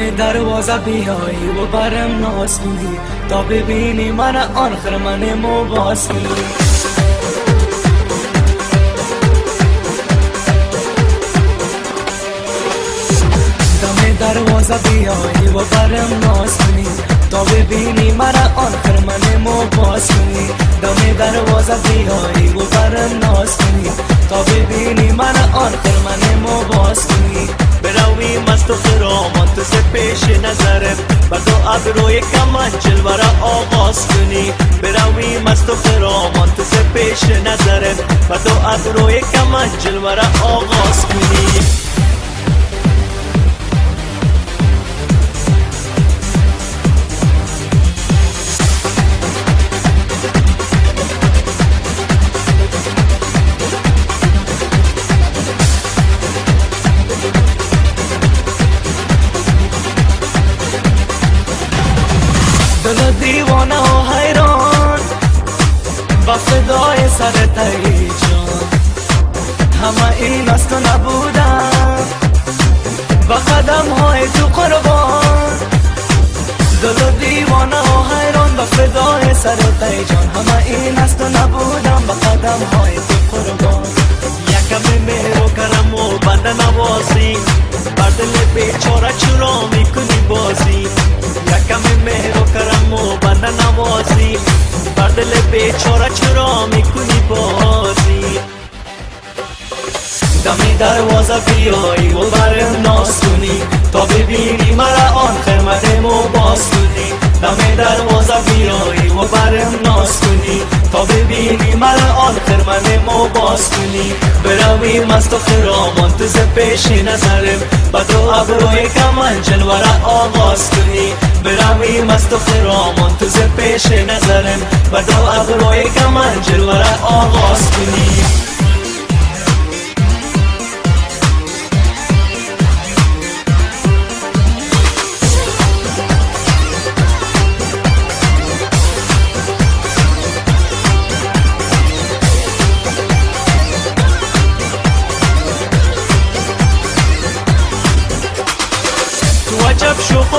دم دروازه بیایی و برم ناز کنی تا ببینی من آن خرمن مو دروازه بیایی و برم ناز کنی تا ببینی من آن خرمن مو باز کنی دم دروازه بیایی و برم ناز کنی تا ببینی من آن خرمن مو باز کنی بروی مست و خرامان تو پیش نظرم و تو ابروی کمان جلوه را آغاز کنی. بروی مست و خرامان تو پیش نظرم و تو ابروی کمان جلوه را آغاز کنی. با قدم های تو قربان. دل دیوانه و حیران با فدای سر جان. همه این است و نبودم با قدم های تو قربان. یکم مهر و کرم و بند نوازی. بر دل بیچاره چرا می‌کنی بازی؟ یکم مهر و کرم و بند نوازی. بر دل بیچاره چرا می‌کنی بازی؟ دمی دروازه بیایی و برم ناز کنی تا ببینی مرا آن خرمت مو باز کنی دمی دروازه بیایی و برم ناز کنی تا ببینی مرا آن خرمن مو باز کنی بروی مست و خرامان تو پیش نظرم. با تو ابروی کمن جلوه را آغاز کنی بروی مست و خرامان تو پیش نظرم. با تو ابروی کمن جلوه را آغاز کنی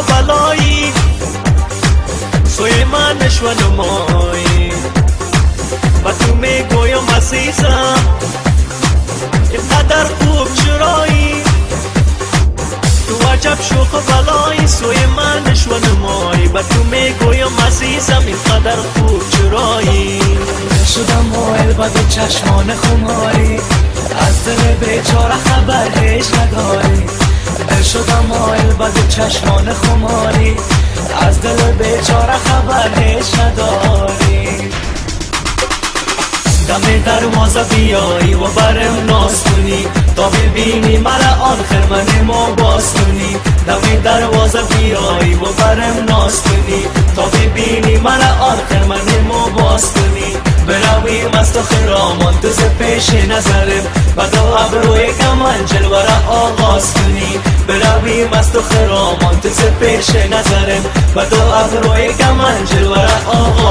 بلایی. نشو نمایی و تو می‌گویم عزیزم اینقدر خوب چرایی. تو عجب شوخ و بلایی نشو نمایی و تو می‌گویم عزیزم اینقدر خوب چرایی. شدم مایل با چشمان خماری. از دل بیچاره خبر هیچ نداری. دل شدم مایل بد چشمان خماری. از دل بیچاره خبر هیچ نداری. دم دروازه بیایی و برم ناز کنی تا ببینی مرا آن خرمن ما باز کنی دم دروازه بیایی و برم ناز کنی تا ببینی مرا آن خرمن ما باز کنی بروی مست و خرامان تو پیش نظرم. و تو ابروی کمان جلوه را آغاز کنی بروی مست و خرامان تو پیش نظرم؟ و تو ابروی کمان جلوه را آغاز کنی